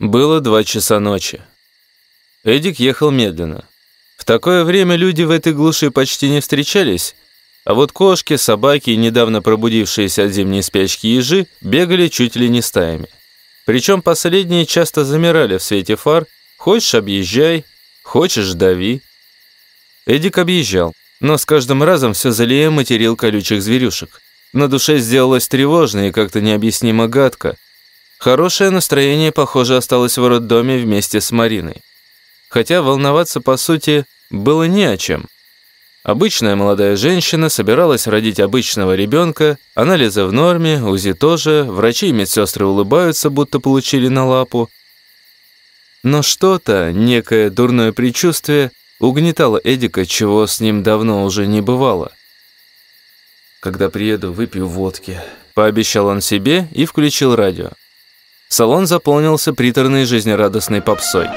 Было два часа ночи. Эдик ехал медленно. В такое время люди в этой глуши почти не встречались, а вот кошки, собаки и недавно пробудившиеся от зимней спячки ежи бегали чуть ли не стаями. Причем последние часто замирали в свете фар «хочешь объезжай, хочешь дави». Эдик объезжал, но с каждым разом все залее материл колючих зверюшек. На душе сделалось тревожно и как-то необъяснимо гадко – Хорошее настроение, похоже, осталось в роддоме вместе с Мариной. Хотя волноваться, по сути, было не о чем. Обычная молодая женщина собиралась родить обычного ребенка, анализы в норме, УЗИ тоже, врачи и медсестры улыбаются, будто получили на лапу. Но что-то, некое дурное предчувствие, угнетало Эдика, чего с ним давно уже не бывало. «Когда приеду, выпью водки», – пообещал он себе и включил радио. Салон заполнился приторной жизнерадостной попсой.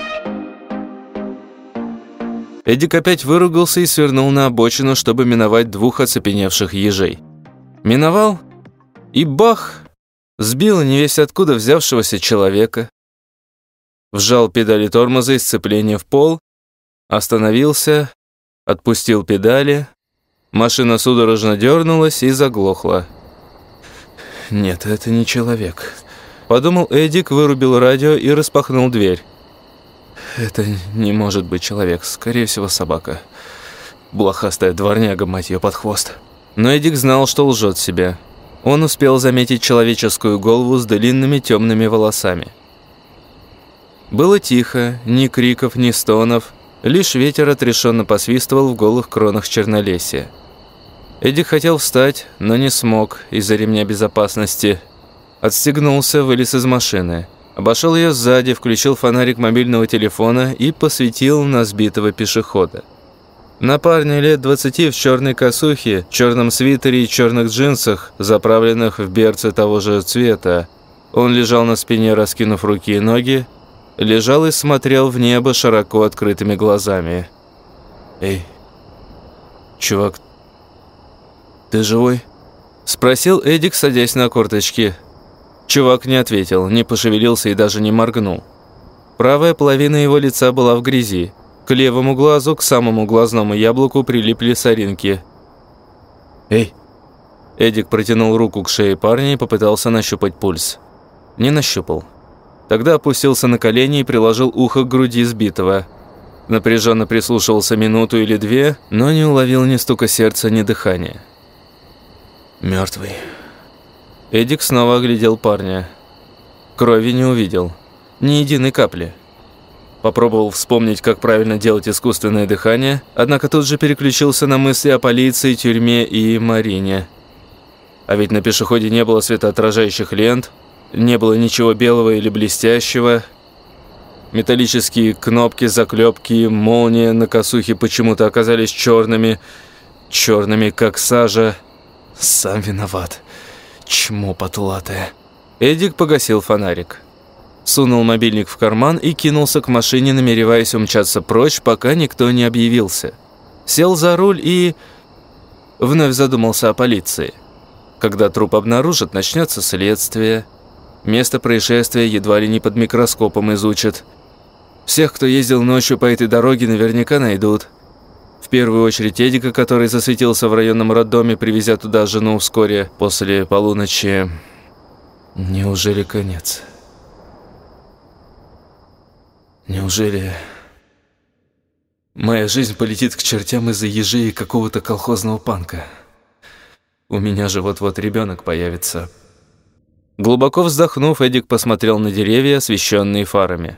Эдик опять выругался и свернул на обочину, чтобы миновать двух оцепеневших ежей. Миновал, и бах! Сбил невесть откуда взявшегося человека. Вжал педали тормоза и сцепления в пол, остановился, отпустил педали, машина судорожно дернулась и заглохла. Нет, это не человек. Подумал Эдик, вырубил радио и распахнул дверь. Это не может быть человек, скорее всего собака. Блохастая дворняга, мать ее, под хвост. Но Эдик знал, что лжет себе. Он успел заметить человеческую голову с длинными темными волосами. Было тихо, ни криков, ни стонов, лишь ветер отрешенно посвистывал в голых кронах чернолесия. Эдик хотел встать, но не смог из-за ремня безопасности – Отстегнулся, вылез из машины. Обошел ее сзади, включил фонарик мобильного телефона и посветил на сбитого пешехода. На парня лет 20 в черной косухе, черном свитере и черных джинсах, заправленных в берцы того же цвета. Он лежал на спине, раскинув руки и ноги, лежал и смотрел в небо широко открытыми глазами. «Эй, чувак, ты живой?» Спросил Эдик, садясь на корточки. Чувак не ответил, не пошевелился и даже не моргнул. Правая половина его лица была в грязи. К левому глазу, к самому глазному яблоку прилипли соринки. «Эй!» Эдик протянул руку к шее парня и попытался нащупать пульс. Не нащупал. Тогда опустился на колени и приложил ухо к груди сбитого. Напряженно прислушивался минуту или две, но не уловил ни стука сердца, ни дыхания. «Мертвый», Эдик снова оглядел парня. Крови не увидел. Ни единой капли. Попробовал вспомнить, как правильно делать искусственное дыхание, однако тут же переключился на мысли о полиции, тюрьме и Марине. А ведь на пешеходе не было светоотражающих лент, не было ничего белого или блестящего. Металлические кнопки, заклепки, молния на косухе почему-то оказались черными, черными, как сажа. Сам виноват. Чмо потлатое. Эдик погасил фонарик. Сунул мобильник в карман и кинулся к машине, намереваясь умчаться прочь, пока никто не объявился. Сел за руль и... Вновь задумался о полиции. Когда труп обнаружат, начнется следствие. Место происшествия едва ли не под микроскопом изучат. Всех, кто ездил ночью по этой дороге, наверняка найдут. В первую очередь Эдика, который засветился в районном роддоме, привезя туда жену вскоре после полуночи. Неужели конец? Неужели... Моя жизнь полетит к чертям из-за ежей и какого-то колхозного панка. У меня же вот-вот ребенок появится. Глубоко вздохнув, Эдик посмотрел на деревья, освещенные фарами.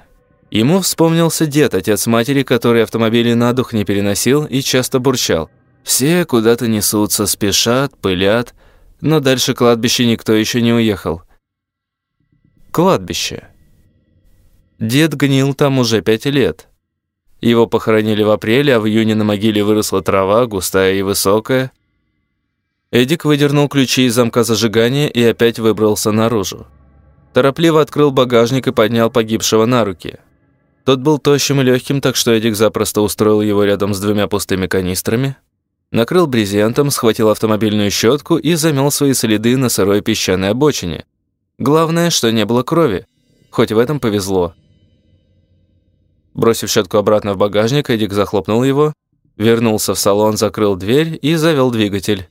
Ему вспомнился дед, отец матери, который автомобили на дух не переносил и часто бурчал. Все куда-то несутся, спешат, пылят, но дальше кладбища никто еще не уехал. Кладбище. Дед гнил там уже пять лет. Его похоронили в апреле, а в июне на могиле выросла трава, густая и высокая. Эдик выдернул ключи из замка зажигания и опять выбрался наружу. Торопливо открыл багажник и поднял погибшего на руки. Тот был тощим и легким, так что Эдик запросто устроил его рядом с двумя пустыми канистрами, накрыл брезентом, схватил автомобильную щетку и замел свои следы на сырой песчаной обочине. Главное, что не было крови, хоть в этом повезло. Бросив щетку обратно в багажник, Эдик захлопнул его, вернулся в салон, закрыл дверь и завел двигатель.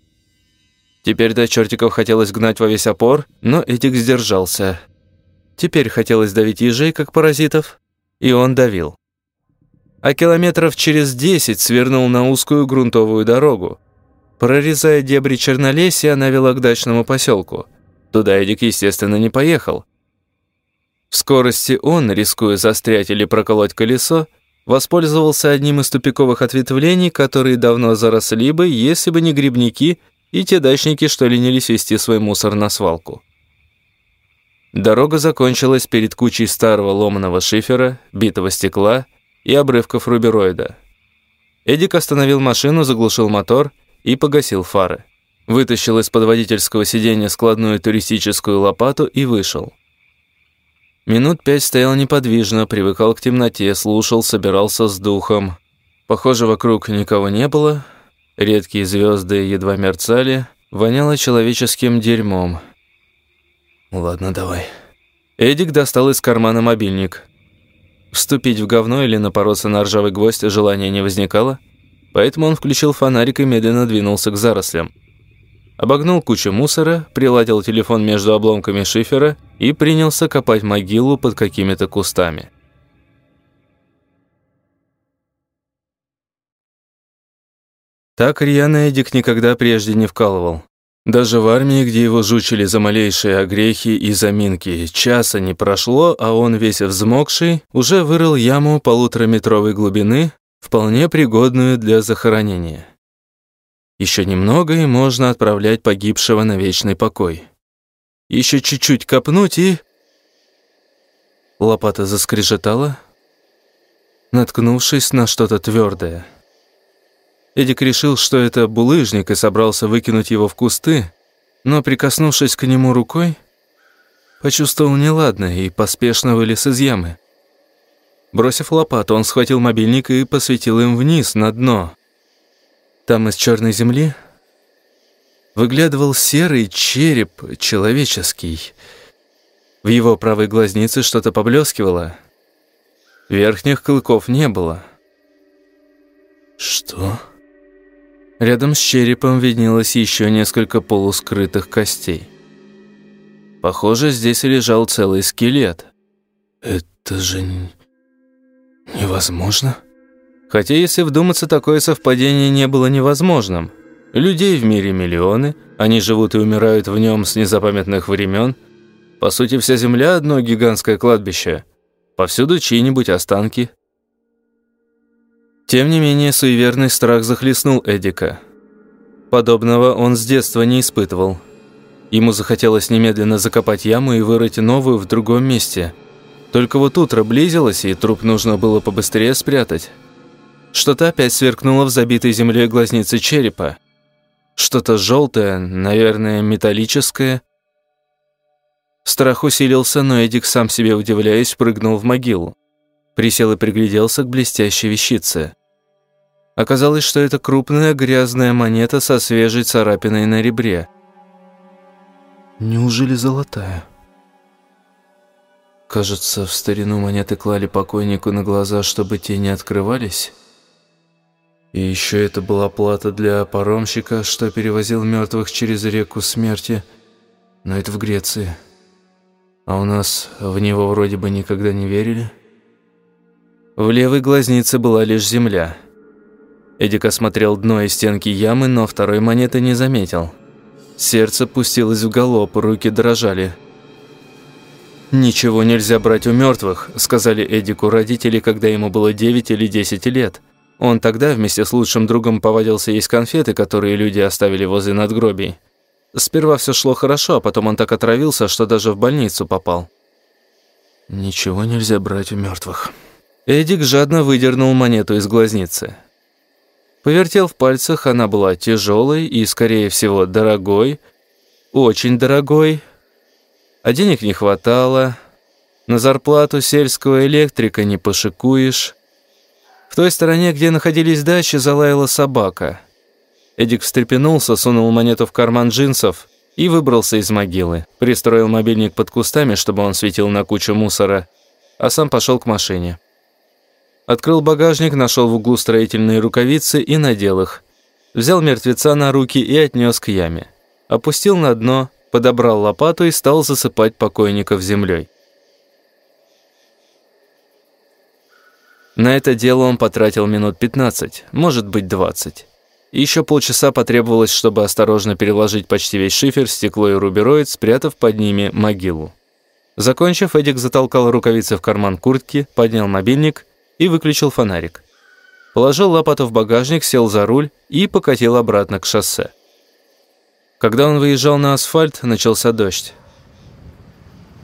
Теперь до чертиков хотелось гнать во весь опор, но Эдик сдержался. Теперь хотелось давить ежей, как паразитов, и он давил. А километров через десять свернул на узкую грунтовую дорогу. Прорезая дебри Чернолесья, она вела к дачному поселку. Туда Эдик, естественно, не поехал. В скорости он, рискуя застрять или проколоть колесо, воспользовался одним из тупиковых ответвлений, которые давно заросли бы, если бы не грибники – и те дачники, что ленились вести свой мусор на свалку. Дорога закончилась перед кучей старого ломаного шифера, битого стекла и обрывков рубероида. Эдик остановил машину, заглушил мотор и погасил фары. Вытащил из-под водительского сиденья складную туристическую лопату и вышел. Минут пять стоял неподвижно, привыкал к темноте, слушал, собирался с духом. Похоже, вокруг никого не было, Редкие звезды едва мерцали, воняло человеческим дерьмом. «Ладно, давай». Эдик достал из кармана мобильник. Вступить в говно или напороться на ржавый гвоздь желания не возникало, поэтому он включил фонарик и медленно двинулся к зарослям. Обогнул кучу мусора, приладил телефон между обломками шифера и принялся копать могилу под какими-то кустами. Так рьяно Эдик никогда прежде не вкалывал. Даже в армии, где его жучили за малейшие огрехи и заминки, часа не прошло, а он весь взмокший, уже вырыл яму полутораметровой глубины, вполне пригодную для захоронения. Еще немного, и можно отправлять погибшего на вечный покой. Еще чуть-чуть копнуть и... Лопата заскрежетала, наткнувшись на что-то твердое. Эдик решил, что это булыжник, и собрался выкинуть его в кусты, но, прикоснувшись к нему рукой, почувствовал неладное и поспешно вылез из ямы. Бросив лопату, он схватил мобильник и посветил им вниз, на дно. Там из черной земли выглядывал серый череп человеческий. В его правой глазнице что-то поблескивало. Верхних клыков не было. «Что?» Рядом с черепом виднелось еще несколько полускрытых костей. Похоже, здесь лежал целый скелет. Это же невозможно. Хотя, если вдуматься, такое совпадение не было невозможным. Людей в мире миллионы, они живут и умирают в нем с незапамятных времен. По сути, вся Земля – одно гигантское кладбище. Повсюду чьи-нибудь останки – тем не менее, суеверный страх захлестнул Эдика. Подобного он с детства не испытывал. Ему захотелось немедленно закопать яму и вырыть новую в другом месте. Только вот утро близилось, и труп нужно было побыстрее спрятать. Что-то опять сверкнуло в забитой земле глазнице черепа. Что-то желтое, наверное, металлическое. Страх усилился, но Эдик, сам себе удивляясь, прыгнул в могилу. Присел и пригляделся к блестящей вещице. Оказалось, что это крупная грязная монета со свежей царапиной на ребре. Неужели золотая? Кажется, в старину монеты клали покойнику на глаза, чтобы те не открывались. И еще это была плата для паромщика, что перевозил мертвых через реку смерти. Но это в Греции. А у нас в него вроде бы никогда не верили. В левой глазнице была лишь земля. Эдик осмотрел дно и стенки ямы, но второй монеты не заметил. Сердце пустилось в галоп, руки дрожали. «Ничего нельзя брать у мертвых», – сказали Эдику родители, когда ему было 9 или 10 лет. Он тогда вместе с лучшим другом повадился есть конфеты, которые люди оставили возле надгробий. Сперва все шло хорошо, а потом он так отравился, что даже в больницу попал. «Ничего нельзя брать у мертвых», Эдик жадно выдернул монету из глазницы. Повертел в пальцах, она была тяжелой и, скорее всего, дорогой, очень дорогой. А денег не хватало. На зарплату сельского электрика не пошикуешь. В той стороне, где находились дачи, залаяла собака. Эдик встрепенулся, сунул монету в карман джинсов и выбрался из могилы. Пристроил мобильник под кустами, чтобы он светил на кучу мусора, а сам пошел к машине. Открыл багажник, нашел в углу строительные рукавицы и надел их. Взял мертвеца на руки и отнес к яме. Опустил на дно, подобрал лопату и стал засыпать покойников землей. На это дело он потратил минут 15, может быть 20. И еще полчаса потребовалось, чтобы осторожно переложить почти весь шифер, стекло и рубероид, спрятав под ними могилу. Закончив, Эдик затолкал рукавицы в карман куртки, поднял мобильник и выключил фонарик. Положил лопату в багажник, сел за руль и покатил обратно к шоссе. Когда он выезжал на асфальт, начался дождь.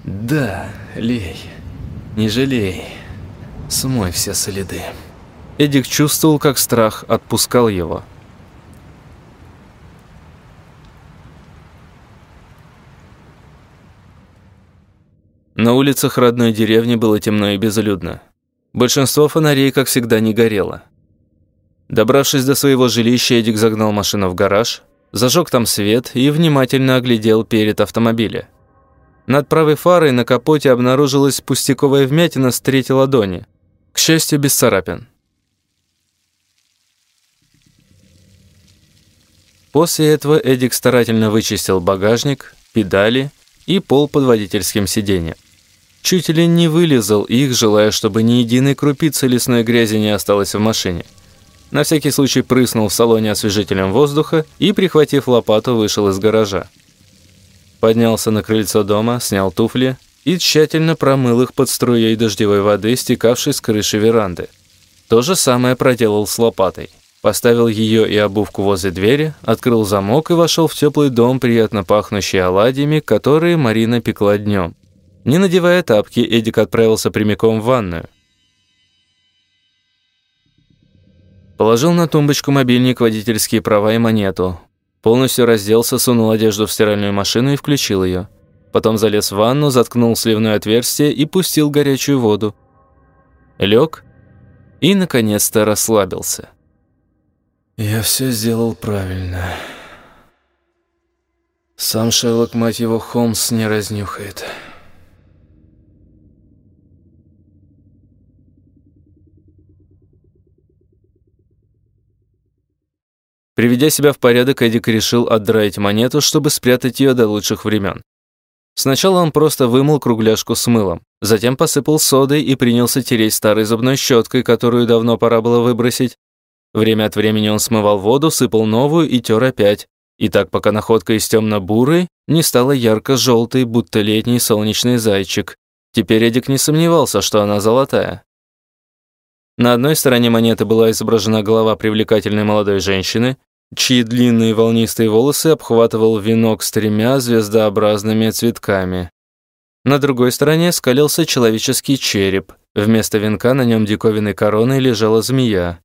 «Да, лей, не жалей, смой все следы». Эдик чувствовал, как страх отпускал его. На улицах родной деревни было темно и безлюдно. Большинство фонарей, как всегда, не горело. Добравшись до своего жилища, Эдик загнал машину в гараж, зажег там свет и внимательно оглядел перед автомобиля. Над правой фарой на капоте обнаружилась пустяковая вмятина с третьей ладони. К счастью, без царапин. После этого Эдик старательно вычистил багажник, педали и пол под водительским сиденьем. Чуть ли не вылезал их, желая, чтобы ни единой крупицы лесной грязи не осталось в машине. На всякий случай прыснул в салоне освежителем воздуха и, прихватив лопату, вышел из гаража. Поднялся на крыльцо дома, снял туфли и тщательно промыл их под струей дождевой воды, стекавшей с крыши веранды. То же самое проделал с лопатой. Поставил ее и обувку возле двери, открыл замок и вошел в теплый дом, приятно пахнущий оладьями, которые Марина пекла днем. Не надевая тапки, Эдик отправился прямиком в ванную. Положил на тумбочку мобильник, водительские права и монету. Полностью разделся, сунул одежду в стиральную машину и включил ее. Потом залез в ванну, заткнул сливное отверстие и пустил горячую воду. Лег и, наконец-то, расслабился. «Я все сделал правильно. Сам Шерлок, мать его, Холмс не разнюхает». Приведя себя в порядок, Эдик решил отдраить монету, чтобы спрятать ее до лучших времен. Сначала он просто вымыл кругляшку с мылом, затем посыпал содой и принялся тереть старой зубной щеткой, которую давно пора было выбросить. Время от времени он смывал воду, сыпал новую и тер опять. И так, пока находка из темно-бурой не стала ярко-желтой, будто летний солнечный зайчик. Теперь Эдик не сомневался, что она золотая. На одной стороне монеты была изображена голова привлекательной молодой женщины, чьи длинные волнистые волосы обхватывал венок с тремя звездообразными цветками. На другой стороне скалился человеческий череп. Вместо венка на нем диковинной короной лежала змея.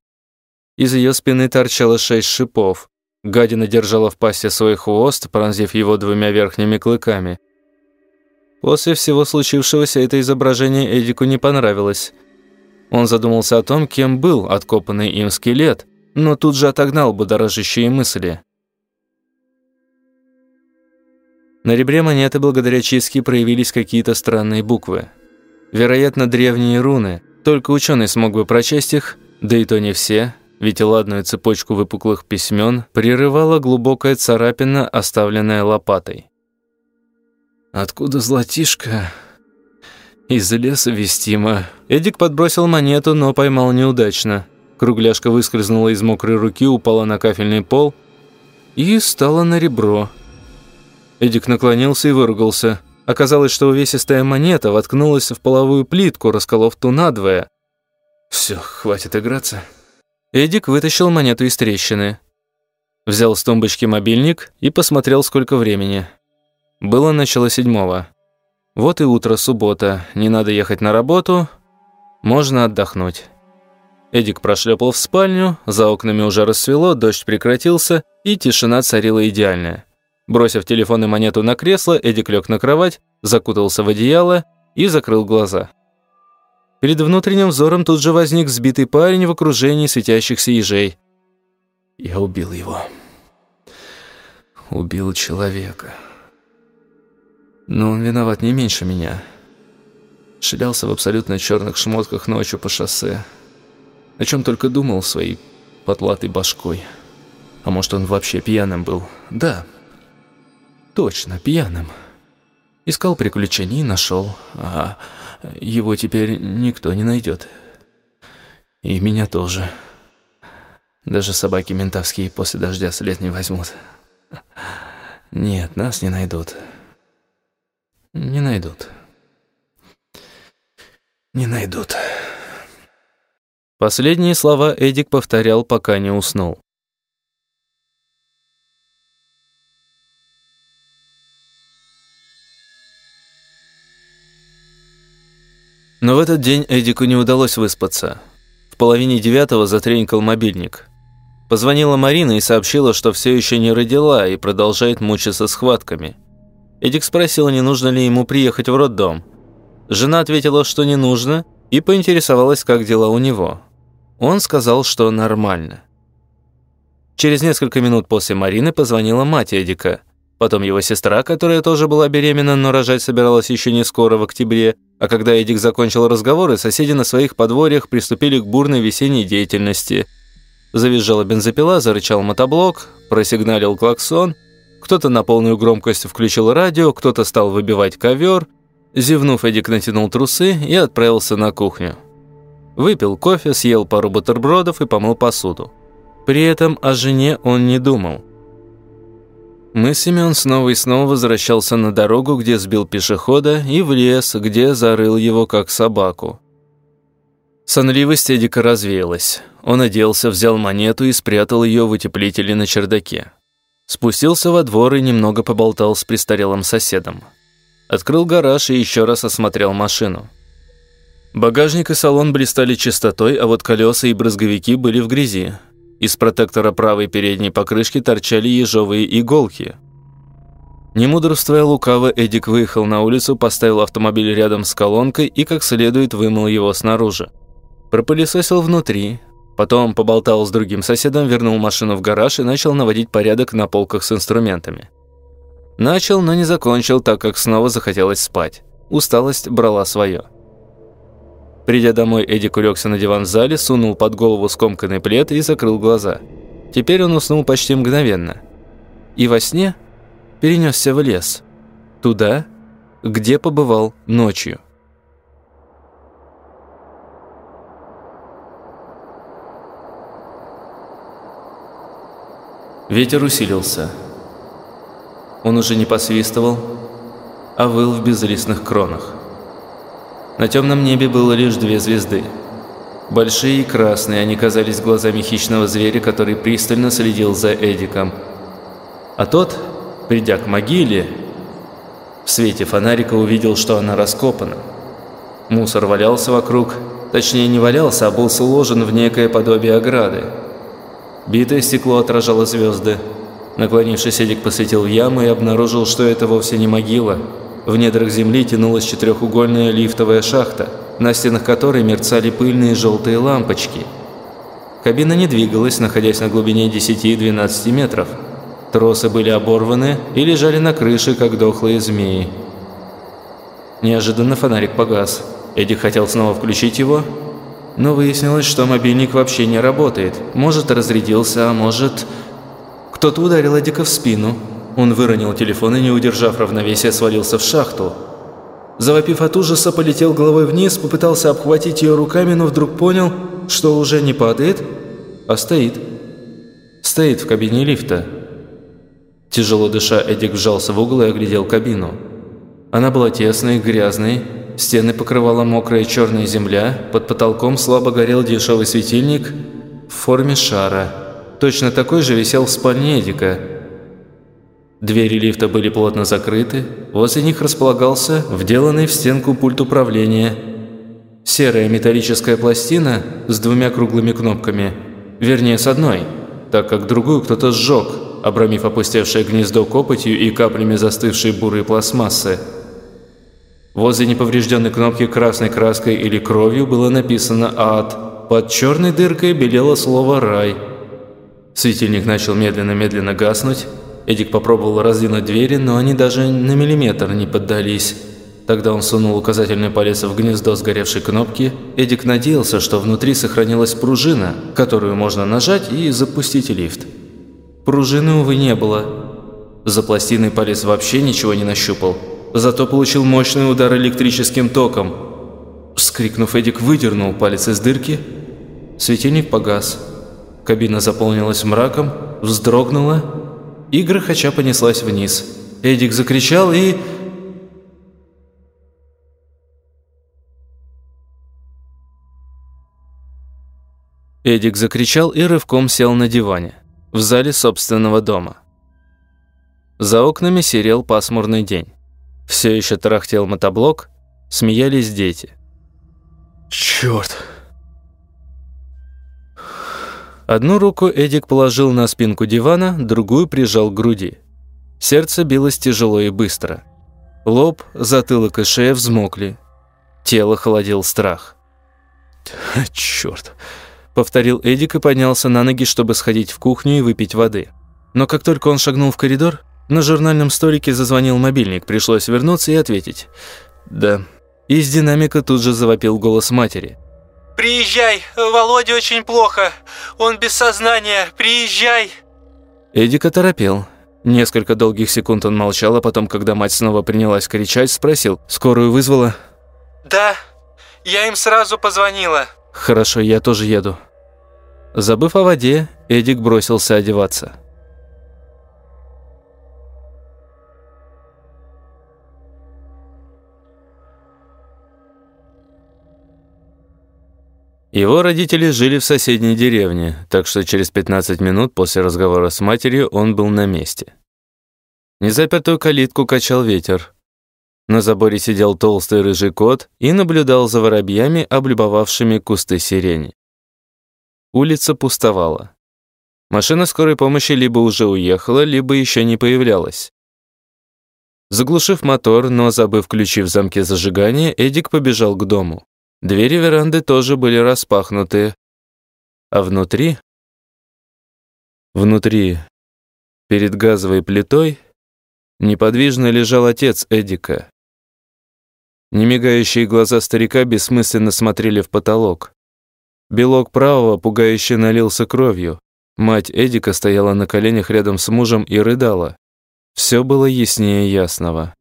Из ее спины торчало шесть шипов. Гадина держала в пасти свой хвост, пронзив его двумя верхними клыками. После всего случившегося это изображение Эдику не понравилось. Он задумался о том, кем был откопанный им скелет – но тут же отогнал будоражащие мысли. На ребре монеты благодаря чистке проявились какие-то странные буквы. Вероятно, древние руны. Только ученый смог бы прочесть их, да и то не все, ведь ладную цепочку выпуклых письмен прерывала глубокая царапина, оставленная лопатой. «Откуда золотишко?» «Из леса вестимо». Эдик подбросил монету, но поймал неудачно. Кругляшка выскользнула из мокрой руки, упала на кафельный пол и стала на ребро. Эдик наклонился и выругался. Оказалось, что увесистая монета воткнулась в половую плитку, расколов ту надвое. «Все, хватит играться». Эдик вытащил монету из трещины. Взял с тумбочки мобильник и посмотрел, сколько времени. Было начало седьмого. Вот и утро, суббота. Не надо ехать на работу. Можно отдохнуть. Эдик прошлепал в спальню, за окнами уже рассвело, дождь прекратился, и тишина царила идеальная. Бросив телефон и монету на кресло, Эдик лег на кровать, закутался в одеяло и закрыл глаза. Перед внутренним взором тут же возник сбитый парень в окружении светящихся ежей. «Я убил его. Убил человека. Но он виноват не меньше меня. Шлялся в абсолютно черных шмотках ночью по шоссе. О чем только думал своей потлатой башкой. А может, он вообще пьяным был? Да, точно, пьяным. Искал приключений и нашел. А его теперь никто не найдет. И меня тоже. Даже собаки ментовские после дождя след не возьмут. Нет, нас не найдут. Не найдут. Не найдут. Последние слова Эдик повторял, пока не уснул. Но в этот день Эдику не удалось выспаться. В половине девятого затренькал мобильник. Позвонила Марина и сообщила, что все еще не родила и продолжает мучиться схватками. Эдик спросил, не нужно ли ему приехать в роддом. Жена ответила, что не нужно, и поинтересовалась, как дела у него. Он сказал, что нормально. Через несколько минут после Марины позвонила мать Эдика. Потом его сестра, которая тоже была беременна, но рожать собиралась еще не скоро, в октябре. А когда Эдик закончил разговоры, соседи на своих подворьях приступили к бурной весенней деятельности. Завизжала бензопила, зарычал мотоблок, просигналил клаксон. Кто-то на полную громкость включил радио, кто-то стал выбивать ковер. Зевнув, Эдик натянул трусы и отправился на кухню. Выпил кофе, съел пару бутербродов и помыл посуду. При этом о жене он не думал. Мыслями он снова и снова возвращался на дорогу, где сбил пешехода, и в лес, где зарыл его как собаку. Сонливость Эдика развеялась. Он оделся, взял монету и спрятал ее в утеплителе на чердаке. Спустился во двор и немного поболтал с престарелым соседом. Открыл гараж и еще раз осмотрел машину. Багажник и салон блистали чистотой, а вот колеса и брызговики были в грязи. Из протектора правой передней покрышки торчали ежовые иголки. Не мудрствуя лукаво, Эдик выехал на улицу, поставил автомобиль рядом с колонкой и как следует вымыл его снаружи. Пропылесосил внутри, потом поболтал с другим соседом, вернул машину в гараж и начал наводить порядок на полках с инструментами. Начал, но не закончил, так как снова захотелось спать. Усталость брала свое. Придя домой, Эдик улегся на диван в зале, сунул под голову скомканный плед и закрыл глаза. Теперь он уснул почти мгновенно. И во сне перенесся в лес. Туда, где побывал ночью. Ветер усилился. Он уже не посвистывал, а выл в безлистных кронах. На темном небе было лишь две звезды. Большие и красные, они казались глазами хищного зверя, который пристально следил за Эдиком. А тот, придя к могиле, в свете фонарика увидел, что она раскопана. Мусор валялся вокруг, точнее не валялся, а был сложен в некое подобие ограды. Битое стекло отражало звезды. Наклонившись, Эдик посветил яму и обнаружил, что это вовсе не могила, в недрах земли тянулась четырехугольная лифтовая шахта, на стенах которой мерцали пыльные желтые лампочки. Кабина не двигалась, находясь на глубине 10-12 метров. Тросы были оборваны и лежали на крыше, как дохлые змеи. Неожиданно фонарик погас. Эдик хотел снова включить его, но выяснилось, что мобильник вообще не работает. Может, разрядился, а может... Кто-то ударил Эдика в спину. Он выронил телефон и, не удержав равновесия, свалился в шахту. Завопив от ужаса, полетел головой вниз, попытался обхватить ее руками, но вдруг понял, что уже не падает, а стоит. Стоит в кабине лифта. Тяжело дыша, Эдик вжался в угол и оглядел кабину. Она была тесной, грязной, стены покрывала мокрая черная земля, под потолком слабо горел дешевый светильник в форме шара. Точно такой же висел в спальне Эдика – Двери лифта были плотно закрыты, возле них располагался вделанный в стенку пульт управления. Серая металлическая пластина с двумя круглыми кнопками, вернее с одной, так как другую кто-то сжег, обрамив опустевшее гнездо копотью и каплями застывшей бурой пластмассы. Возле неповрежденной кнопки красной краской или кровью было написано «Ад». Под черной дыркой белело слово «Рай». Светильник начал медленно-медленно гаснуть, Эдик попробовал раздвинуть двери, но они даже на миллиметр не поддались. Тогда он сунул указательный палец в гнездо сгоревшей кнопки. Эдик надеялся, что внутри сохранилась пружина, которую можно нажать и запустить лифт. Пружины, увы, не было. За пластиной палец вообще ничего не нащупал. Зато получил мощный удар электрическим током. Вскрикнув, Эдик выдернул палец из дырки. Светильник погас. Кабина заполнилась мраком, вздрогнула и грохоча понеслась вниз. Эдик закричал и... Эдик закричал и рывком сел на диване, в зале собственного дома. За окнами серел пасмурный день. Все еще тарахтел мотоблок, смеялись дети. «Черт!» Одну руку Эдик положил на спинку дивана, другую прижал к груди. Сердце билось тяжело и быстро. Лоб, затылок и шея взмокли. Тело холодил страх. «Черт!» Повторил Эдик и поднялся на ноги, чтобы сходить в кухню и выпить воды. Но как только он шагнул в коридор, на журнальном столике зазвонил мобильник, пришлось вернуться и ответить. «Да». Из динамика тут же завопил голос матери. «Приезжай, Володе очень плохо, он без сознания, приезжай!» Эдик оторопел. Несколько долгих секунд он молчал, а потом, когда мать снова принялась кричать, спросил, «Скорую вызвала?» «Да, я им сразу позвонила». «Хорошо, я тоже еду». Забыв о воде, Эдик бросился одеваться. Его родители жили в соседней деревне, так что через 15 минут после разговора с матерью он был на месте. Незапертую калитку качал ветер. На заборе сидел толстый рыжий кот и наблюдал за воробьями, облюбовавшими кусты сирени. Улица пустовала. Машина скорой помощи либо уже уехала, либо еще не появлялась. Заглушив мотор, но забыв ключи в замке зажигания, Эдик побежал к дому. Двери веранды тоже были распахнуты, а внутри... Внутри, перед газовой плитой, неподвижно лежал отец Эдика. Немигающие глаза старика бессмысленно смотрели в потолок. Белок правого пугающе налился кровью. Мать Эдика стояла на коленях рядом с мужем и рыдала. Все было яснее ясного.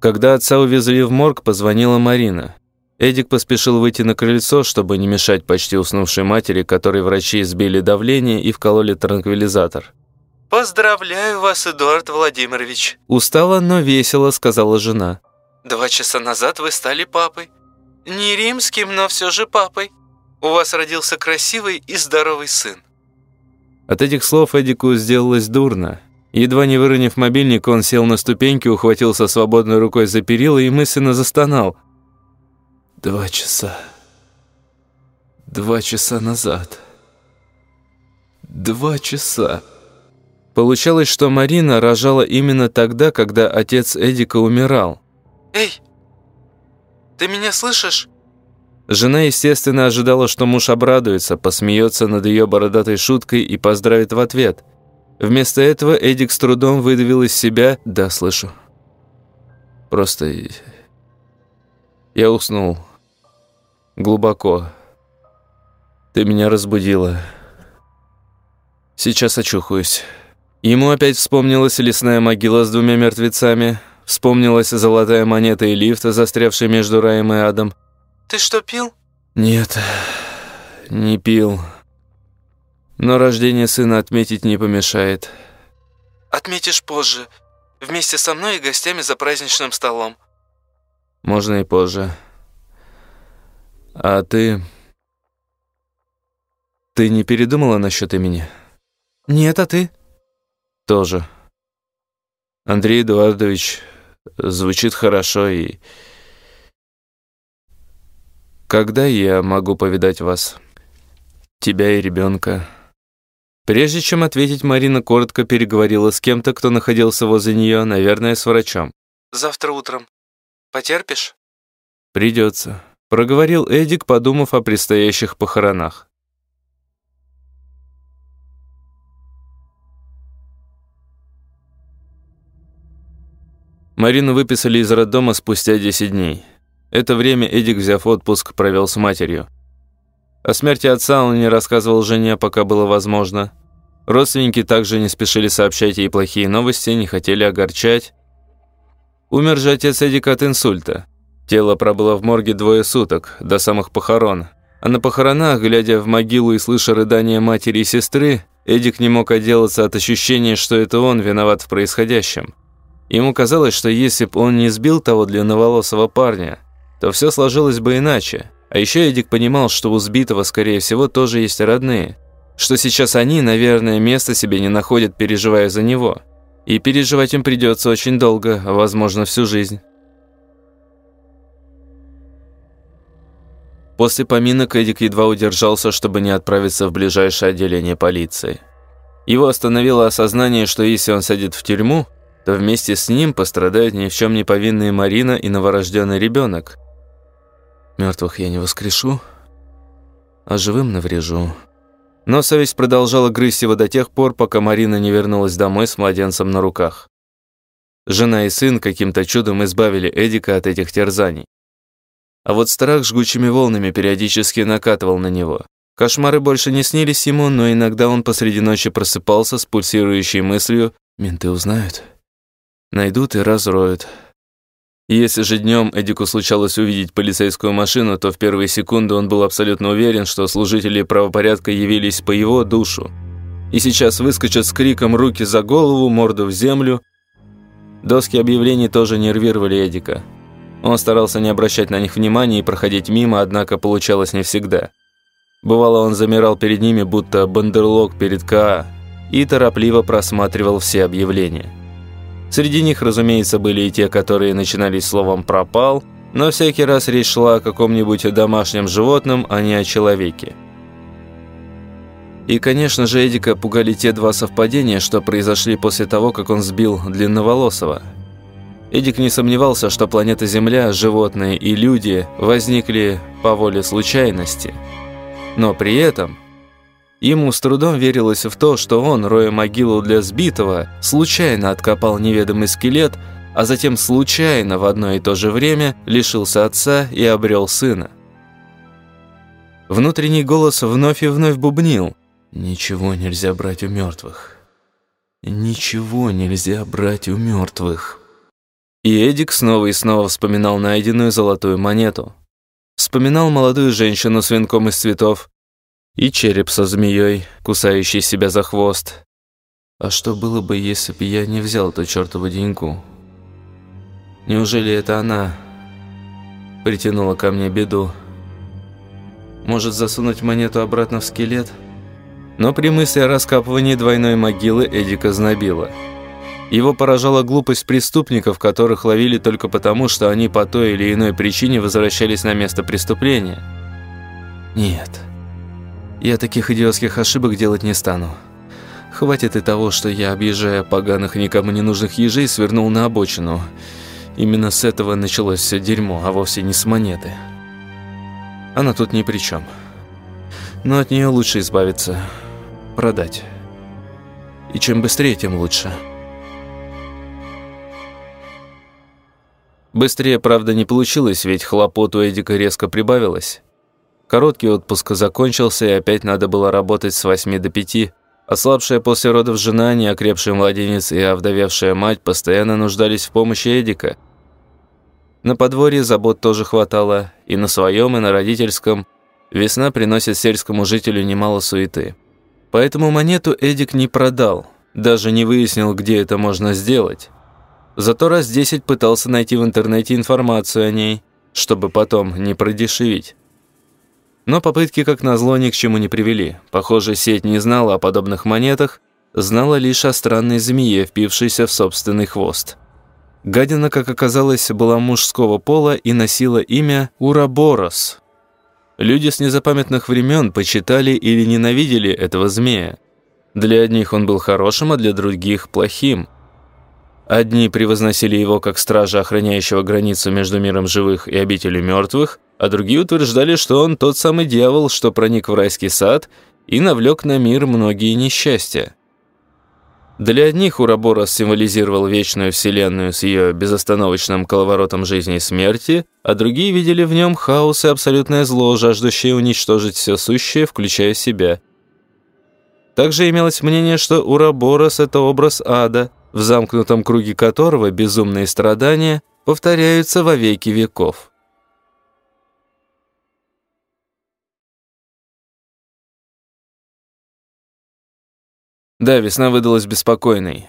Когда отца увезли в морг, позвонила Марина. Эдик поспешил выйти на крыльцо, чтобы не мешать почти уснувшей матери, которой врачи сбили давление и вкололи транквилизатор. «Поздравляю вас, Эдуард Владимирович!» Устала, но весело, сказала жена. «Два часа назад вы стали папой. Не римским, но все же папой. У вас родился красивый и здоровый сын». От этих слов Эдику сделалось дурно. Едва не выронив мобильник, он сел на ступеньки, ухватился свободной рукой за перила и мысленно застонал. «Два часа. Два часа назад. Два часа». Получалось, что Марина рожала именно тогда, когда отец Эдика умирал. «Эй, ты меня слышишь?» Жена, естественно, ожидала, что муж обрадуется, посмеется над ее бородатой шуткой и поздравит в ответ. Вместо этого Эдик с трудом выдавил из себя «Да, слышу». Просто я уснул. Глубоко. Ты меня разбудила. Сейчас очухаюсь. Ему опять вспомнилась лесная могила с двумя мертвецами, вспомнилась золотая монета и лифт, застрявший между раем и адом. «Ты что, пил?» «Нет, не пил. Но рождение сына отметить не помешает». «Отметишь позже, вместе со мной и гостями за праздничным столом». «Можно и позже. А ты... Ты не передумала насчет имени?» «Нет, а ты?» тоже. Андрей Эдуардович звучит хорошо и... Когда я могу повидать вас? Тебя и ребенка. Прежде чем ответить, Марина коротко переговорила с кем-то, кто находился возле нее, наверное, с врачом. «Завтра утром. Потерпишь?» «Придется», — проговорил Эдик, подумав о предстоящих похоронах. Марину выписали из роддома спустя 10 дней. Это время Эдик, взяв отпуск, провел с матерью. О смерти отца он не рассказывал жене, пока было возможно. Родственники также не спешили сообщать ей плохие новости, не хотели огорчать. Умер же отец Эдика от инсульта. Тело пробыло в морге двое суток, до самых похорон. А на похоронах, глядя в могилу и слыша рыдания матери и сестры, Эдик не мог отделаться от ощущения, что это он виноват в происходящем. Ему казалось, что если бы он не сбил того длинноволосого парня, то все сложилось бы иначе. А еще Эдик понимал, что у сбитого, скорее всего, тоже есть родные. Что сейчас они, наверное, места себе не находят, переживая за него. И переживать им придется очень долго, а возможно всю жизнь. После поминок Эдик едва удержался, чтобы не отправиться в ближайшее отделение полиции. Его остановило осознание, что если он сядет в тюрьму, то вместе с ним пострадают ни в чем не повинные Марина и новорожденный ребенок – Мертвых я не воскрешу, а живым наврежу. Но совесть продолжала грызть его до тех пор, пока Марина не вернулась домой с младенцем на руках. Жена и сын каким-то чудом избавили Эдика от этих терзаний. А вот страх жгучими волнами периодически накатывал на него. Кошмары больше не снились ему, но иногда он посреди ночи просыпался с пульсирующей мыслью «Менты узнают, найдут и разроют». Если же днем Эдику случалось увидеть полицейскую машину, то в первые секунды он был абсолютно уверен, что служители правопорядка явились по его душу. И сейчас выскочат с криком руки за голову, морду в землю. Доски объявлений тоже нервировали Эдика. Он старался не обращать на них внимания и проходить мимо, однако получалось не всегда. Бывало, он замирал перед ними, будто бандерлог перед КА, и торопливо просматривал все объявления. Среди них, разумеется, были и те, которые начинались словом «пропал», но всякий раз речь шла о каком-нибудь домашнем животном, а не о человеке. И, конечно же, Эдика пугали те два совпадения, что произошли после того, как он сбил Длинноволосого. Эдик не сомневался, что планета Земля, животные и люди возникли по воле случайности. Но при этом Ему с трудом верилось в то, что он, роя могилу для сбитого, случайно откопал неведомый скелет, а затем случайно в одно и то же время лишился отца и обрел сына. Внутренний голос вновь и вновь бубнил. «Ничего нельзя брать у мертвых. Ничего нельзя брать у мертвых». И Эдик снова и снова вспоминал найденную золотую монету. Вспоминал молодую женщину с венком из цветов, и череп со змеей, кусающий себя за хвост. А что было бы, если бы я не взял эту чертову деньгу? Неужели это она притянула ко мне беду? Может засунуть монету обратно в скелет? Но при мысли о раскапывании двойной могилы Эдика знобило. Его поражала глупость преступников, которых ловили только потому, что они по той или иной причине возвращались на место преступления. Нет. Я таких идиотских ошибок делать не стану. Хватит и того, что я, объезжая поганых никому не нужных ежей, свернул на обочину. Именно с этого началось все дерьмо, а вовсе не с монеты. Она тут ни при чем. Но от нее лучше избавиться. Продать. И чем быстрее, тем лучше. Быстрее, правда, не получилось, ведь хлопот у Эдика резко прибавилось. Короткий отпуск закончился, и опять надо было работать с 8 до 5. Ослабшая после родов жена, неокрепший младенец и овдовевшая мать постоянно нуждались в помощи Эдика. На подворье забот тоже хватало, и на своем, и на родительском. Весна приносит сельскому жителю немало суеты. Поэтому монету Эдик не продал, даже не выяснил, где это можно сделать. Зато раз десять пытался найти в интернете информацию о ней, чтобы потом не продешевить. Но попытки, как назло, ни к чему не привели. Похоже, сеть не знала о подобных монетах, знала лишь о странной змее, впившейся в собственный хвост. Гадина, как оказалось, была мужского пола и носила имя Ураборос. Люди с незапамятных времен почитали или ненавидели этого змея. Для одних он был хорошим, а для других – плохим. Одни превозносили его как стража, охраняющего границу между миром живых и обителью мертвых, а другие утверждали, что он тот самый дьявол, что проник в райский сад и навлек на мир многие несчастья. Для одних Ураборос символизировал вечную вселенную с ее безостановочным коловоротом жизни и смерти, а другие видели в нем хаос и абсолютное зло, жаждущее уничтожить все сущее, включая себя. Также имелось мнение, что Ураборос – это образ ада, в замкнутом круге которого безумные страдания повторяются во веки веков. Да, весна выдалась беспокойной.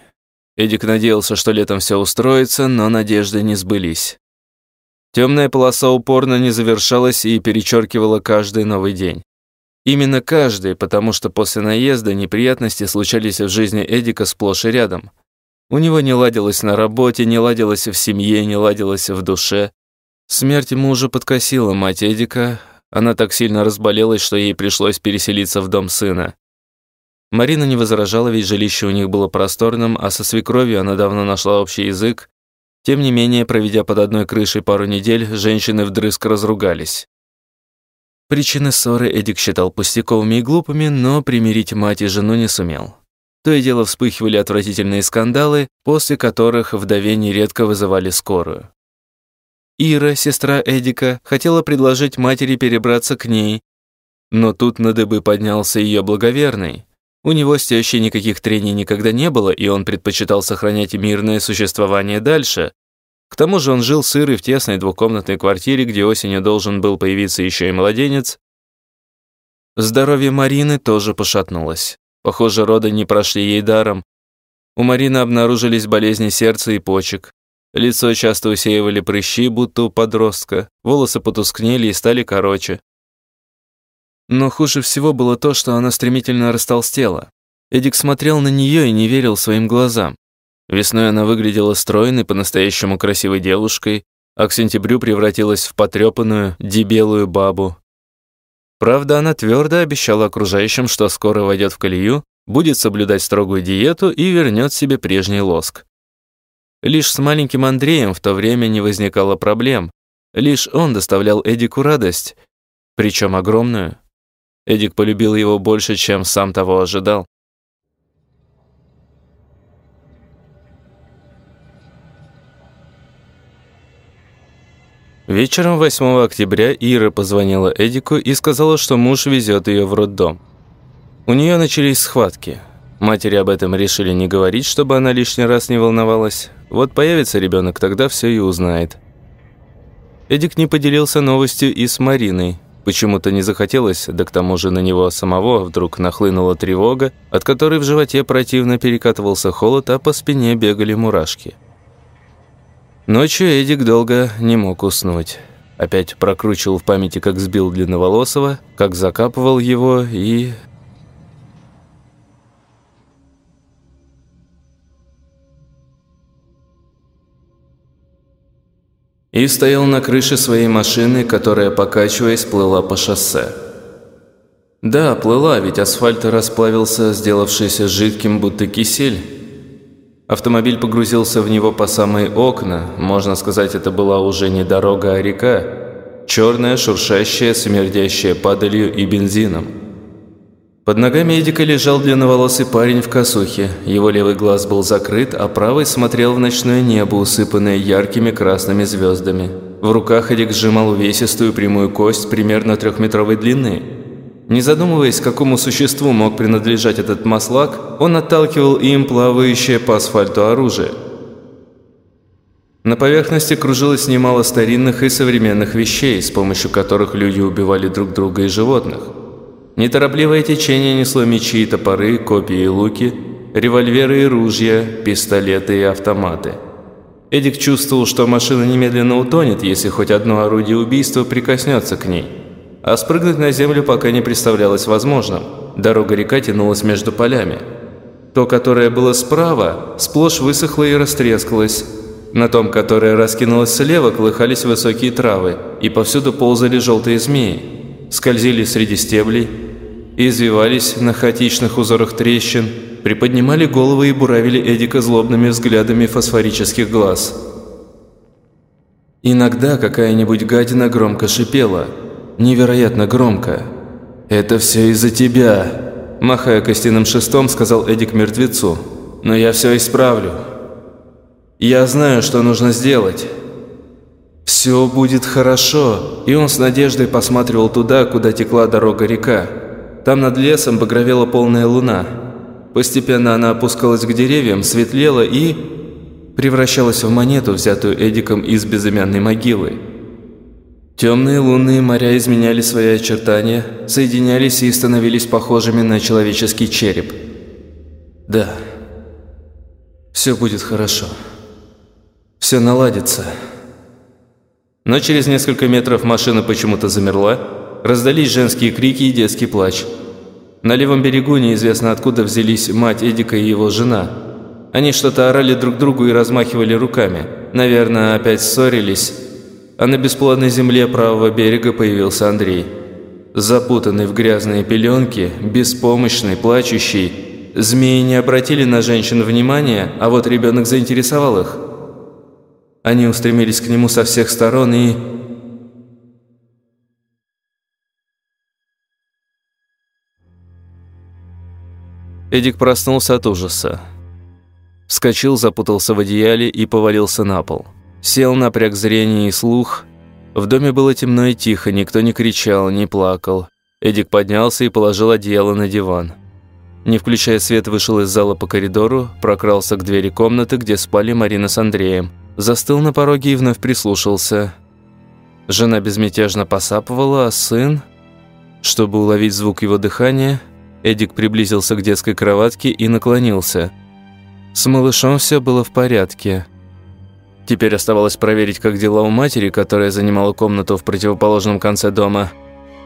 Эдик надеялся, что летом все устроится, но надежды не сбылись. Темная полоса упорно не завершалась и перечеркивала каждый новый день. Именно каждый, потому что после наезда неприятности случались в жизни Эдика сплошь и рядом. У него не ладилось на работе, не ладилось в семье, не ладилось в душе. Смерть мужа подкосила мать Эдика. Она так сильно разболелась, что ей пришлось переселиться в дом сына. Марина не возражала, ведь жилище у них было просторным, а со свекровью она давно нашла общий язык. Тем не менее, проведя под одной крышей пару недель, женщины вдрызг разругались. Причины ссоры Эдик считал пустяковыми и глупыми, но примирить мать и жену не сумел. То и дело вспыхивали отвратительные скандалы, после которых вдове нередко вызывали скорую. Ира, сестра Эдика, хотела предложить матери перебраться к ней, но тут на дыбы поднялся ее благоверный, у него с тещей никаких трений никогда не было, и он предпочитал сохранять мирное существование дальше. К тому же он жил сырый в тесной двухкомнатной квартире, где осенью должен был появиться еще и младенец. Здоровье Марины тоже пошатнулось. Похоже, роды не прошли ей даром. У Марины обнаружились болезни сердца и почек. Лицо часто усеивали прыщи, будто у подростка. Волосы потускнели и стали короче. Но хуже всего было то, что она стремительно растолстела. Эдик смотрел на нее и не верил своим глазам. Весной она выглядела стройной, по-настоящему красивой девушкой, а к сентябрю превратилась в потрепанную, дебелую бабу. Правда, она твердо обещала окружающим, что скоро войдет в колею, будет соблюдать строгую диету и вернет себе прежний лоск. Лишь с маленьким Андреем в то время не возникало проблем. Лишь он доставлял Эдику радость, причем огромную. Эдик полюбил его больше, чем сам того ожидал. Вечером 8 октября Ира позвонила Эдику и сказала, что муж везет ее в роддом. У нее начались схватки. Матери об этом решили не говорить, чтобы она лишний раз не волновалась. Вот появится ребенок, тогда все и узнает. Эдик не поделился новостью и с Мариной. Почему-то не захотелось, да к тому же на него самого вдруг нахлынула тревога, от которой в животе противно перекатывался холод, а по спине бегали мурашки. Ночью Эдик долго не мог уснуть. Опять прокручивал в памяти, как сбил длинноволосого, как закапывал его и... и стоял на крыше своей машины, которая, покачиваясь, плыла по шоссе. Да, плыла, ведь асфальт расплавился, сделавшийся жидким, будто кисель. Автомобиль погрузился в него по самые окна, можно сказать, это была уже не дорога, а река. Черная, шуршащая, смердящая падалью и бензином. Под ногами Эдика лежал длинноволосый парень в косухе. Его левый глаз был закрыт, а правый смотрел в ночное небо, усыпанное яркими красными звездами. В руках Эдик сжимал увесистую прямую кость примерно трехметровой длины. Не задумываясь, какому существу мог принадлежать этот маслак, он отталкивал им плавающее по асфальту оружие. На поверхности кружилось немало старинных и современных вещей, с помощью которых люди убивали друг друга и животных. Неторопливое течение несло мечи и топоры, копья и луки, револьверы и ружья, пистолеты и автоматы. Эдик чувствовал, что машина немедленно утонет, если хоть одно орудие убийства прикоснется к ней. А спрыгнуть на землю пока не представлялось возможным. Дорога река тянулась между полями. То, которое было справа, сплошь высохло и растрескалось. На том, которое раскинулось слева, колыхались высокие травы, и повсюду ползали желтые змеи. Скользили среди стеблей, извивались на хаотичных узорах трещин, приподнимали головы и буравили Эдика злобными взглядами фосфорических глаз. Иногда какая-нибудь гадина громко шипела, невероятно громко. «Это все из-за тебя!» Махая костяным шестом, сказал Эдик мертвецу. но я все исправлю. Я знаю, что нужно сделать. Все будет хорошо. И он с надеждой посматривал туда, куда текла дорога-река. Там над лесом багровела полная луна. Постепенно она опускалась к деревьям, светлела и превращалась в монету, взятую Эдиком из безымянной могилы. Темные лунные моря изменяли свои очертания, соединялись и становились похожими на человеческий череп. Да, все будет хорошо. Все наладится. Но через несколько метров машина почему-то замерла, раздались женские крики и детский плач. На левом берегу неизвестно откуда взялись мать Эдика и его жена. Они что-то орали друг другу и размахивали руками. Наверное, опять ссорились а на бесплодной земле правого берега появился Андрей. Запутанный в грязные пеленки, беспомощный, плачущий, змеи не обратили на женщин внимания, а вот ребенок заинтересовал их. Они устремились к нему со всех сторон и... Эдик проснулся от ужаса. Вскочил, запутался в одеяле и повалился на пол. Сел, напряг зрение и слух. В доме было темно и тихо, никто не кричал, не плакал. Эдик поднялся и положил одеяло на диван. Не включая свет, вышел из зала по коридору, прокрался к двери комнаты, где спали Марина с Андреем. Застыл на пороге и вновь прислушался. Жена безмятежно посапывала, а сын... Чтобы уловить звук его дыхания, Эдик приблизился к детской кроватке и наклонился. С малышом все было в порядке. Теперь оставалось проверить, как дела у матери, которая занимала комнату в противоположном конце дома.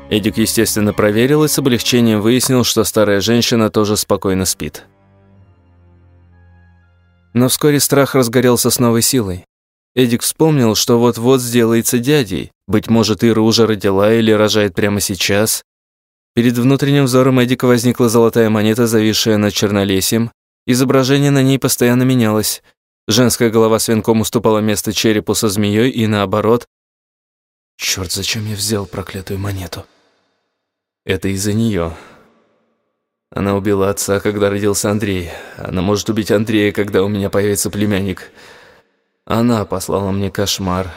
Эдик, естественно, проверил и с облегчением выяснил, что старая женщина тоже спокойно спит. Но вскоре страх разгорелся с новой силой. Эдик вспомнил, что вот-вот сделается дядей. Быть может, Ира уже родила или рожает прямо сейчас. Перед внутренним взором Эдика возникла золотая монета, зависшая над чернолесьем. Изображение на ней постоянно менялось. Женская голова с венком уступала место черепу со змеей и наоборот. Черт, зачем я взял проклятую монету? Это из-за нее. Она убила отца, когда родился Андрей. Она может убить Андрея, когда у меня появится племянник. Она послала мне кошмар.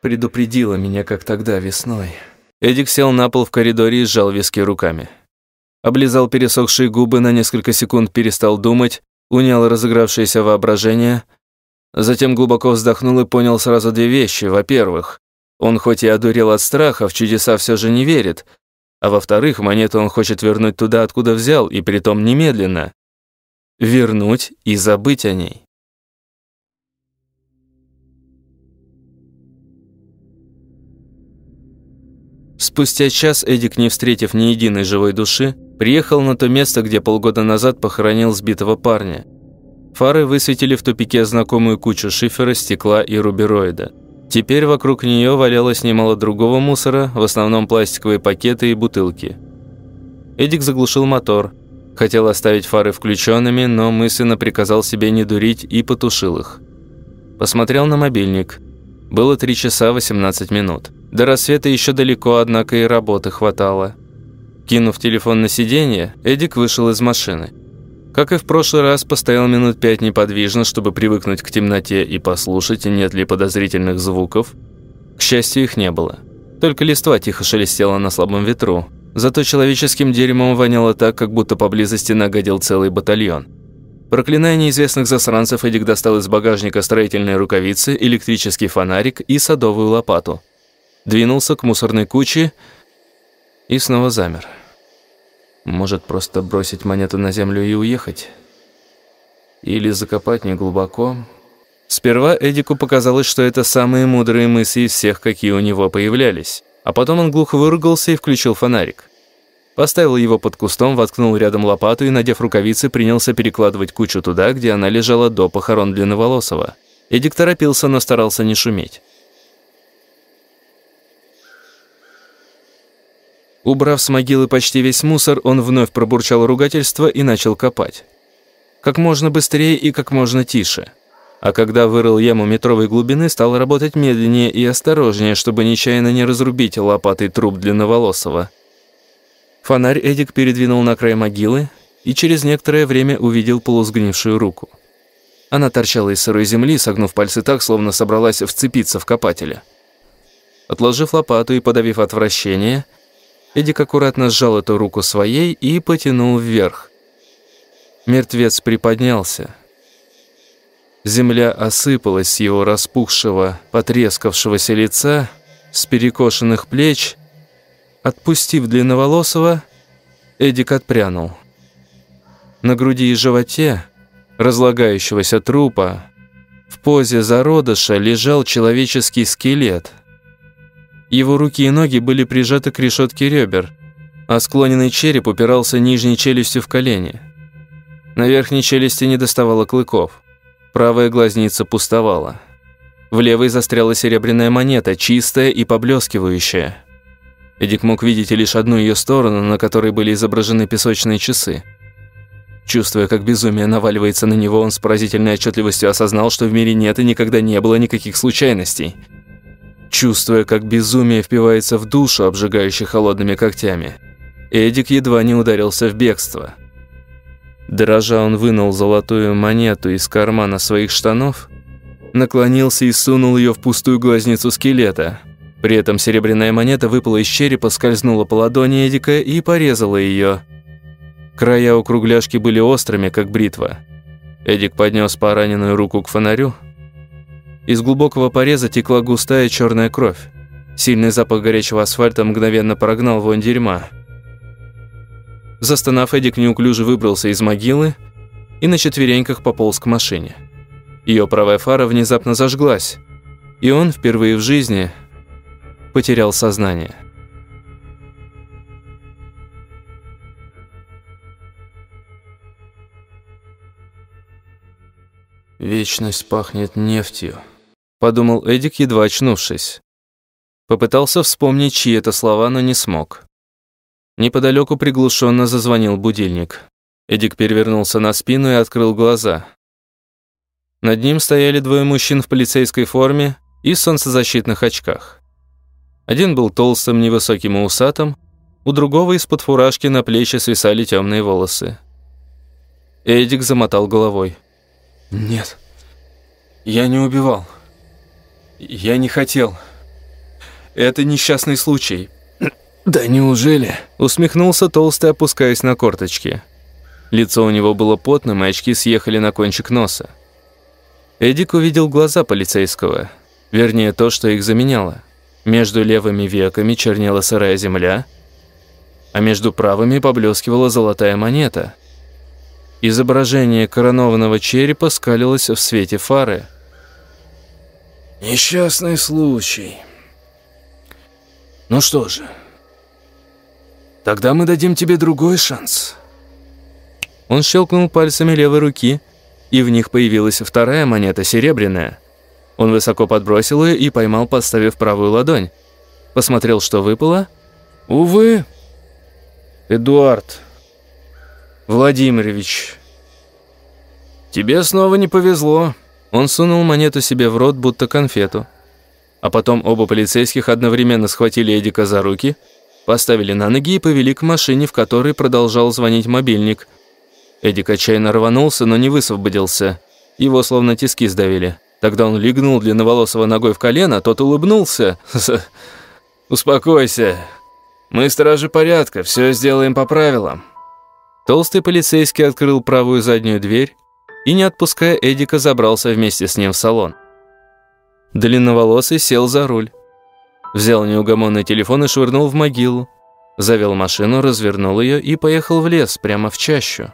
Предупредила меня, как тогда, весной. Эдик сел на пол в коридоре и сжал виски руками. Облизал пересохшие губы, на несколько секунд перестал думать, унял разыгравшееся воображение, затем глубоко вздохнул и понял сразу две вещи. Во-первых, он хоть и одурел от страха, в чудеса все же не верит, а во-вторых, монету он хочет вернуть туда, откуда взял, и притом немедленно. Вернуть и забыть о ней. Спустя час Эдик, не встретив ни единой живой души, приехал на то место, где полгода назад похоронил сбитого парня. Фары высветили в тупике знакомую кучу шифера, стекла и рубероида. Теперь вокруг нее валялось немало другого мусора, в основном пластиковые пакеты и бутылки. Эдик заглушил мотор. Хотел оставить фары включенными, но мысленно приказал себе не дурить и потушил их. Посмотрел на мобильник. Было 3 часа 18 минут. До рассвета еще далеко, однако и работы хватало. Кинув телефон на сиденье, Эдик вышел из машины. Как и в прошлый раз, постоял минут пять неподвижно, чтобы привыкнуть к темноте и послушать, нет ли подозрительных звуков. К счастью, их не было. Только листва тихо шелестела на слабом ветру. Зато человеческим дерьмом воняло так, как будто поблизости нагодил целый батальон. Проклиная неизвестных засранцев, Эдик достал из багажника строительные рукавицы, электрический фонарик и садовую лопату – двинулся к мусорной куче и снова замер. Может, просто бросить монету на землю и уехать? Или закопать неглубоко? Сперва Эдику показалось, что это самые мудрые мысли из всех, какие у него появлялись. А потом он глухо выругался и включил фонарик. Поставил его под кустом, воткнул рядом лопату и, надев рукавицы, принялся перекладывать кучу туда, где она лежала до похорон Длинноволосого. Эдик торопился, но старался не шуметь. Убрав с могилы почти весь мусор, он вновь пробурчал ругательство и начал копать. Как можно быстрее и как можно тише. А когда вырыл яму метровой глубины, стал работать медленнее и осторожнее, чтобы нечаянно не разрубить лопатой труп длинноволосого. Фонарь Эдик передвинул на край могилы и через некоторое время увидел полусгнившую руку. Она торчала из сырой земли, согнув пальцы так, словно собралась вцепиться в копателя. Отложив лопату и подавив отвращение, Эдик аккуратно сжал эту руку своей и потянул вверх. Мертвец приподнялся. Земля осыпалась с его распухшего, потрескавшегося лица, с перекошенных плеч. Отпустив длинноволосого, Эдик отпрянул. На груди и животе разлагающегося трупа в позе зародыша лежал человеческий скелет. Его руки и ноги были прижаты к решетке ребер, а склоненный череп упирался нижней челюстью в колени. На верхней челюсти не доставало клыков. Правая глазница пустовала. В левой застряла серебряная монета, чистая и поблескивающая. Эдик мог видеть лишь одну ее сторону, на которой были изображены песочные часы. Чувствуя, как безумие наваливается на него, он с поразительной отчетливостью осознал, что в мире нет и никогда не было никаких случайностей. Чувствуя, как безумие впивается в душу, обжигающей холодными когтями, Эдик едва не ударился в бегство. Дрожа он вынул золотую монету из кармана своих штанов, наклонился и сунул ее в пустую глазницу скелета. При этом серебряная монета выпала из черепа, скользнула по ладони Эдика и порезала ее – Края у кругляшки были острыми, как бритва. Эдик поднес пораненную руку к фонарю. Из глубокого пореза текла густая черная кровь. Сильный запах горячего асфальта мгновенно прогнал вонь дерьма. Застонав, Эдик неуклюже выбрался из могилы и на четвереньках пополз к машине. Ее правая фара внезапно зажглась, и он впервые в жизни потерял сознание. «Вечность пахнет нефтью», – подумал Эдик, едва очнувшись. Попытался вспомнить чьи это слова, но не смог. Неподалеку приглушенно зазвонил будильник. Эдик перевернулся на спину и открыл глаза. Над ним стояли двое мужчин в полицейской форме и солнцезащитных очках. Один был толстым, невысоким и усатым, у другого из-под фуражки на плечи свисали темные волосы. Эдик замотал головой. «Нет, я не убивал. Я не хотел. Это несчастный случай». «Да неужели?» – усмехнулся толстый, опускаясь на корточки. Лицо у него было потным, и очки съехали на кончик носа. Эдик увидел глаза полицейского, вернее, то, что их заменяло. Между левыми веками чернела сырая земля, а между правыми поблескивала золотая монета – Изображение коронованного черепа скалилось в свете фары. «Несчастный случай. Ну что же, тогда мы дадим тебе другой шанс». Он щелкнул пальцами левой руки, и в них появилась вторая монета, серебряная. Он высоко подбросил ее и поймал, подставив правую ладонь. Посмотрел, что выпало. «Увы, Эдуард Владимирович, тебе снова не повезло». Он сунул монету себе в рот, будто конфету. А потом оба полицейских одновременно схватили Эдика за руки, поставили на ноги и повели к машине, в которой продолжал звонить мобильник. Эдик отчаянно рванулся, но не высвободился. Его словно тиски сдавили. Тогда он легнул длинноволосого ногой в колено, тот улыбнулся. «Успокойся. Мы стражи порядка, все сделаем по правилам». Толстый полицейский открыл правую заднюю дверь и, не отпуская Эдика, забрался вместе с ним в салон. Длинноволосый сел за руль. Взял неугомонный телефон и швырнул в могилу. Завел машину, развернул ее и поехал в лес, прямо в чащу.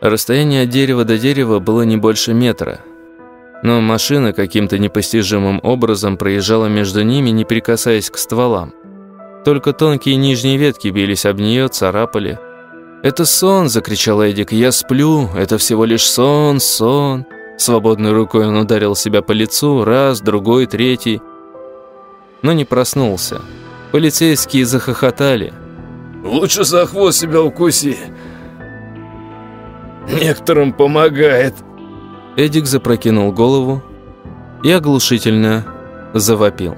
Расстояние от дерева до дерева было не больше метра. Но машина каким-то непостижимым образом проезжала между ними, не прикасаясь к стволам. Только тонкие нижние ветки бились об нее, царапали. «Это сон!» – закричал Эдик. «Я сплю! Это всего лишь сон, сон!» Свободной рукой он ударил себя по лицу, раз, другой, третий. Но не проснулся. Полицейские захохотали. «Лучше за хвост себя укуси. Некоторым помогает». Эдик запрокинул голову и оглушительно завопил.